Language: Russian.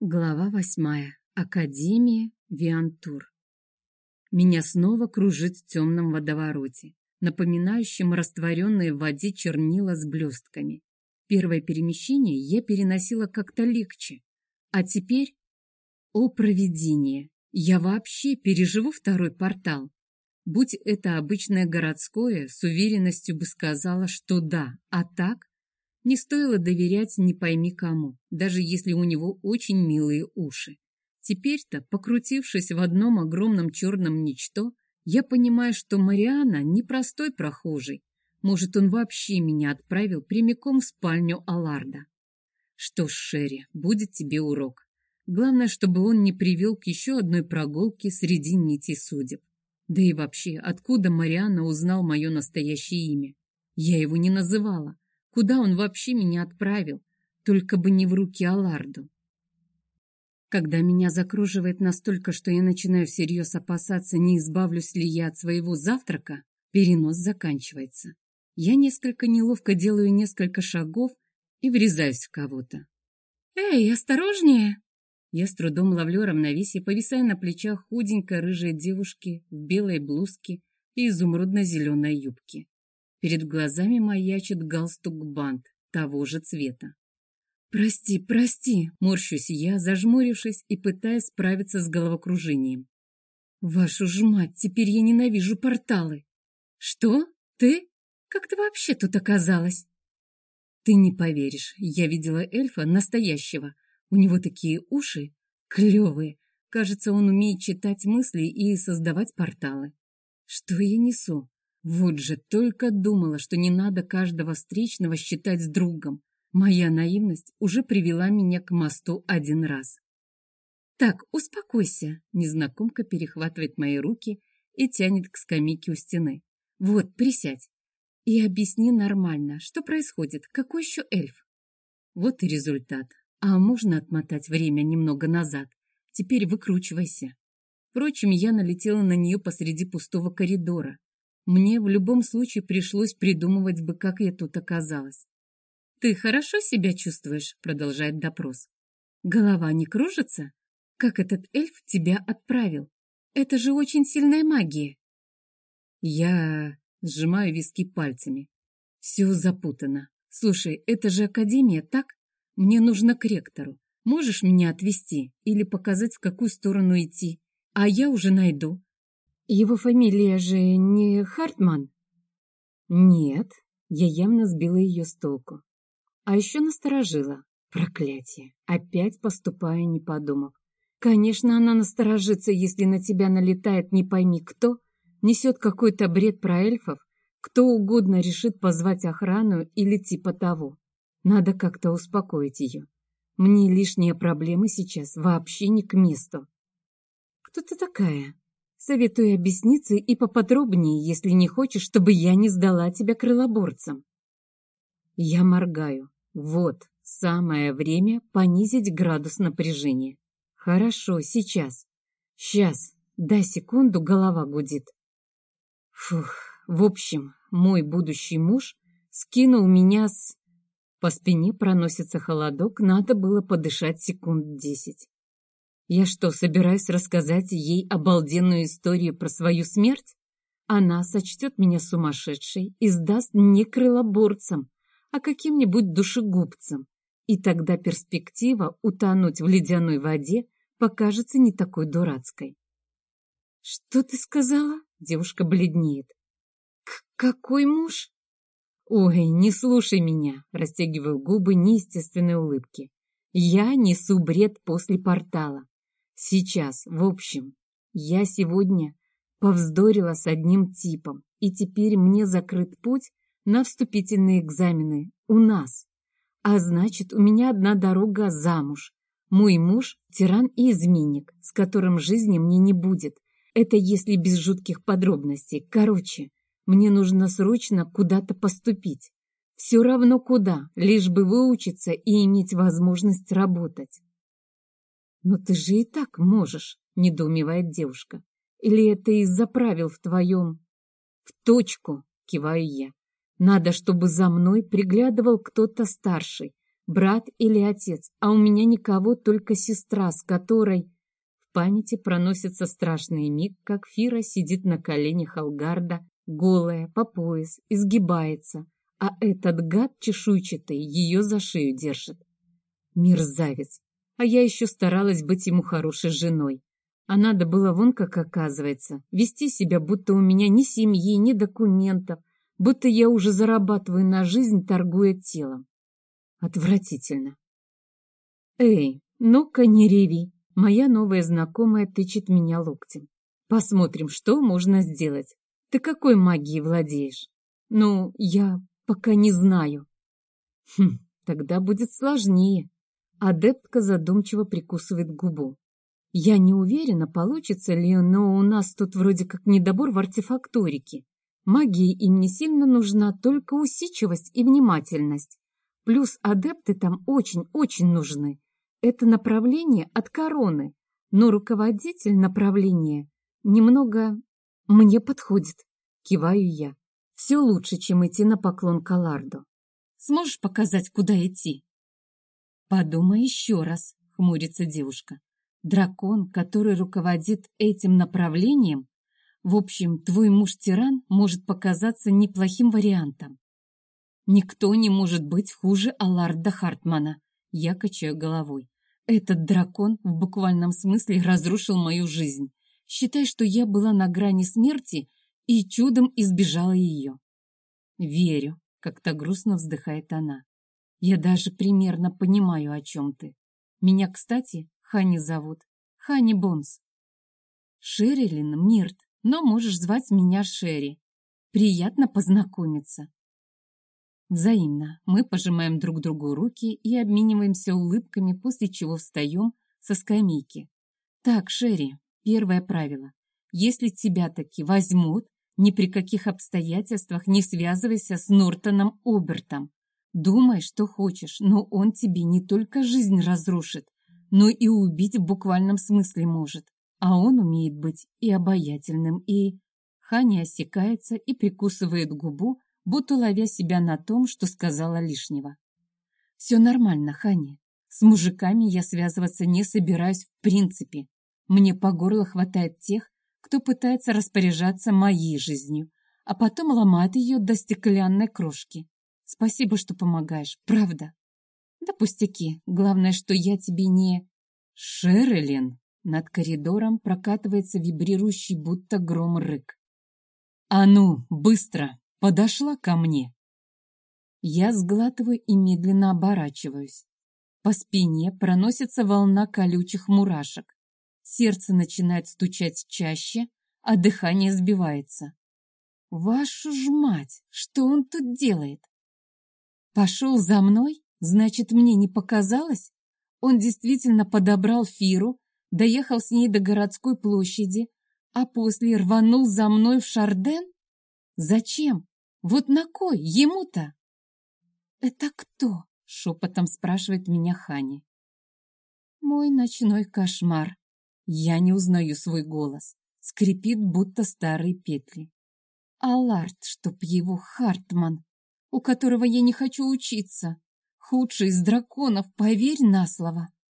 Глава восьмая. Академия Виантур. Меня снова кружит в темном водовороте, напоминающем растворенные в воде чернила с блестками. Первое перемещение я переносила как-то легче. А теперь... О, провидение! Я вообще переживу второй портал. Будь это обычное городское, с уверенностью бы сказала, что да, а так не стоило доверять не пойми кому, даже если у него очень милые уши. Теперь-то, покрутившись в одном огромном черном ничто, я понимаю, что Мариана не простой прохожий. Может, он вообще меня отправил прямиком в спальню Аларда. Что ж, Шерри, будет тебе урок. Главное, чтобы он не привел к еще одной прогулке среди нитей судеб. Да и вообще, откуда Мариана узнал мое настоящее имя? Я его не называла. Куда он вообще меня отправил? Только бы не в руки Аларду. Когда меня закруживает настолько, что я начинаю всерьез опасаться, не избавлюсь ли я от своего завтрака, перенос заканчивается. Я несколько неловко делаю несколько шагов и врезаюсь в кого-то. «Эй, осторожнее!» Я с трудом ловлю равновесие, повисая на плечах худенькой рыжей девушки в белой блузке и изумрудно-зеленой юбке. Перед глазами маячит галстук-бант того же цвета. «Прости, прости!» — морщусь я, зажмурившись и пытаясь справиться с головокружением. «Вашу ж мать, теперь я ненавижу порталы!» «Что? Ты? Как ты вообще тут оказалась?» «Ты не поверишь, я видела эльфа настоящего. У него такие уши клевые. Кажется, он умеет читать мысли и создавать порталы. Что я несу? Вот же только думала, что не надо каждого встречного считать с другом. Моя наивность уже привела меня к мосту один раз. «Так, успокойся», — незнакомка перехватывает мои руки и тянет к скамейке у стены. «Вот, присядь и объясни нормально, что происходит, какой еще эльф?» Вот и результат. А можно отмотать время немного назад? Теперь выкручивайся. Впрочем, я налетела на нее посреди пустого коридора. Мне в любом случае пришлось придумывать бы, как я тут оказалась. «Ты хорошо себя чувствуешь?» — продолжает допрос. «Голова не кружится? Как этот эльф тебя отправил? Это же очень сильная магия!» Я сжимаю виски пальцами. Все запутано. Слушай, это же академия, так? Мне нужно к ректору. Можешь меня отвезти или показать, в какую сторону идти? А я уже найду. Его фамилия же не Хартман? Нет, я явно сбила ее с толку. А еще насторожила. Проклятие. Опять поступая, не подумав. Конечно, она насторожится, если на тебя налетает не пойми кто, несет какой-то бред про эльфов, кто угодно решит позвать охрану или типа того. Надо как-то успокоить ее. Мне лишние проблемы сейчас вообще не к месту. Кто ты такая? Советую объясниться и поподробнее, если не хочешь, чтобы я не сдала тебя крылоборцам. Я моргаю. Вот, самое время понизить градус напряжения. Хорошо, сейчас. Сейчас. Дай секунду, голова гудит. Фух, в общем, мой будущий муж скинул меня с... По спине проносится холодок, надо было подышать секунд десять. Я что, собираюсь рассказать ей обалденную историю про свою смерть? Она сочтет меня сумасшедшей и сдаст не крылоборцам, а каким-нибудь душегубцам. И тогда перспектива утонуть в ледяной воде покажется не такой дурацкой. «Что ты сказала?» — девушка бледнеет. «К какой муж?» «Ой, не слушай меня!» — растягиваю губы неестественной улыбки. «Я несу бред после портала. Сейчас, в общем, я сегодня повздорила с одним типом, и теперь мне закрыт путь на вступительные экзамены у нас. А значит, у меня одна дорога замуж. Мой муж – тиран и изменник, с которым жизни мне не будет. Это если без жутких подробностей. Короче, мне нужно срочно куда-то поступить. Все равно куда, лишь бы выучиться и иметь возможность работать. «Но ты же и так можешь», — недоумевает девушка. «Или это из-за правил в твоем...» «В точку», — киваю я. «Надо, чтобы за мной приглядывал кто-то старший. брат или отец, а у меня никого, только сестра, с которой... В памяти проносится страшный миг, как Фира сидит на коленях Алгарда, голая, по пояс, изгибается, а этот гад чешуйчатый ее за шею держит. Мерзавец! А я еще старалась быть ему хорошей женой. А надо было вон как оказывается, вести себя, будто у меня ни семьи, ни документов, будто я уже зарабатываю на жизнь, торгуя телом. Отвратительно. Эй, ну-ка не реви. Моя новая знакомая тычет меня локтем. Посмотрим, что можно сделать. Ты какой магией владеешь? Ну, я пока не знаю. Хм, тогда будет сложнее. Адептка задумчиво прикусывает губу. Я не уверена, получится ли, но у нас тут вроде как недобор в артефакторике. Магии им не сильно нужна только усидчивость и внимательность. Плюс адепты там очень-очень нужны. Это направление от короны, но руководитель направления немного мне подходит, киваю я. Все лучше, чем идти на поклон Каларду. Сможешь показать, куда идти? Подумай еще раз, хмурится девушка. Дракон, который руководит этим направлением, в общем, твой муж-тиран может показаться неплохим вариантом. Никто не может быть хуже Аларда Хартмана. Я качаю головой. Этот дракон в буквальном смысле разрушил мою жизнь. Считай, что я была на грани смерти и чудом избежала ее. Верю, как-то грустно вздыхает она. Я даже примерно понимаю, о чем ты. Меня, кстати, Хани зовут. Хани Бонс. Шерилин Мирт, но можешь звать меня Шерри. Приятно познакомиться. Взаимно. Мы пожимаем друг другу руки и обмениваемся улыбками, после чего встаем со скамейки. Так, Шерри, первое правило. Если тебя таки возьмут, ни при каких обстоятельствах не связывайся с Нортоном Обертом. Думай, что хочешь, но он тебе не только жизнь разрушит, но и убить в буквальном смысле может. А он умеет быть и обаятельным, и... Ханя осекается и прикусывает губу, будто ловя себя на том, что сказала лишнего. «Все нормально, Ханя. С мужиками я связываться не собираюсь в принципе. Мне по горло хватает тех, кто пытается распоряжаться моей жизнью, а потом ломает ее до стеклянной крошки. Спасибо, что помогаешь, правда. Да пустяки, главное, что я тебе не... Шерлин! Над коридором прокатывается вибрирующий будто гром рык. «А ну, быстро! Подошла ко мне!» Я сглатываю и медленно оборачиваюсь. По спине проносится волна колючих мурашек. Сердце начинает стучать чаще, а дыхание сбивается. Вашу ж мать, что он тут делает? Пошел за мной? Значит, мне не показалось? Он действительно подобрал Фиру, доехал с ней до городской площади, а после рванул за мной в Шарден? Зачем? Вот на кой ему-то? «Это кто?» — шепотом спрашивает меня Хани. Мой ночной кошмар. Я не узнаю свой голос. Скрипит, будто старые петли. Аларт, чтоб его Хартман у которого я не хочу учиться. Худший из драконов, поверь на слово.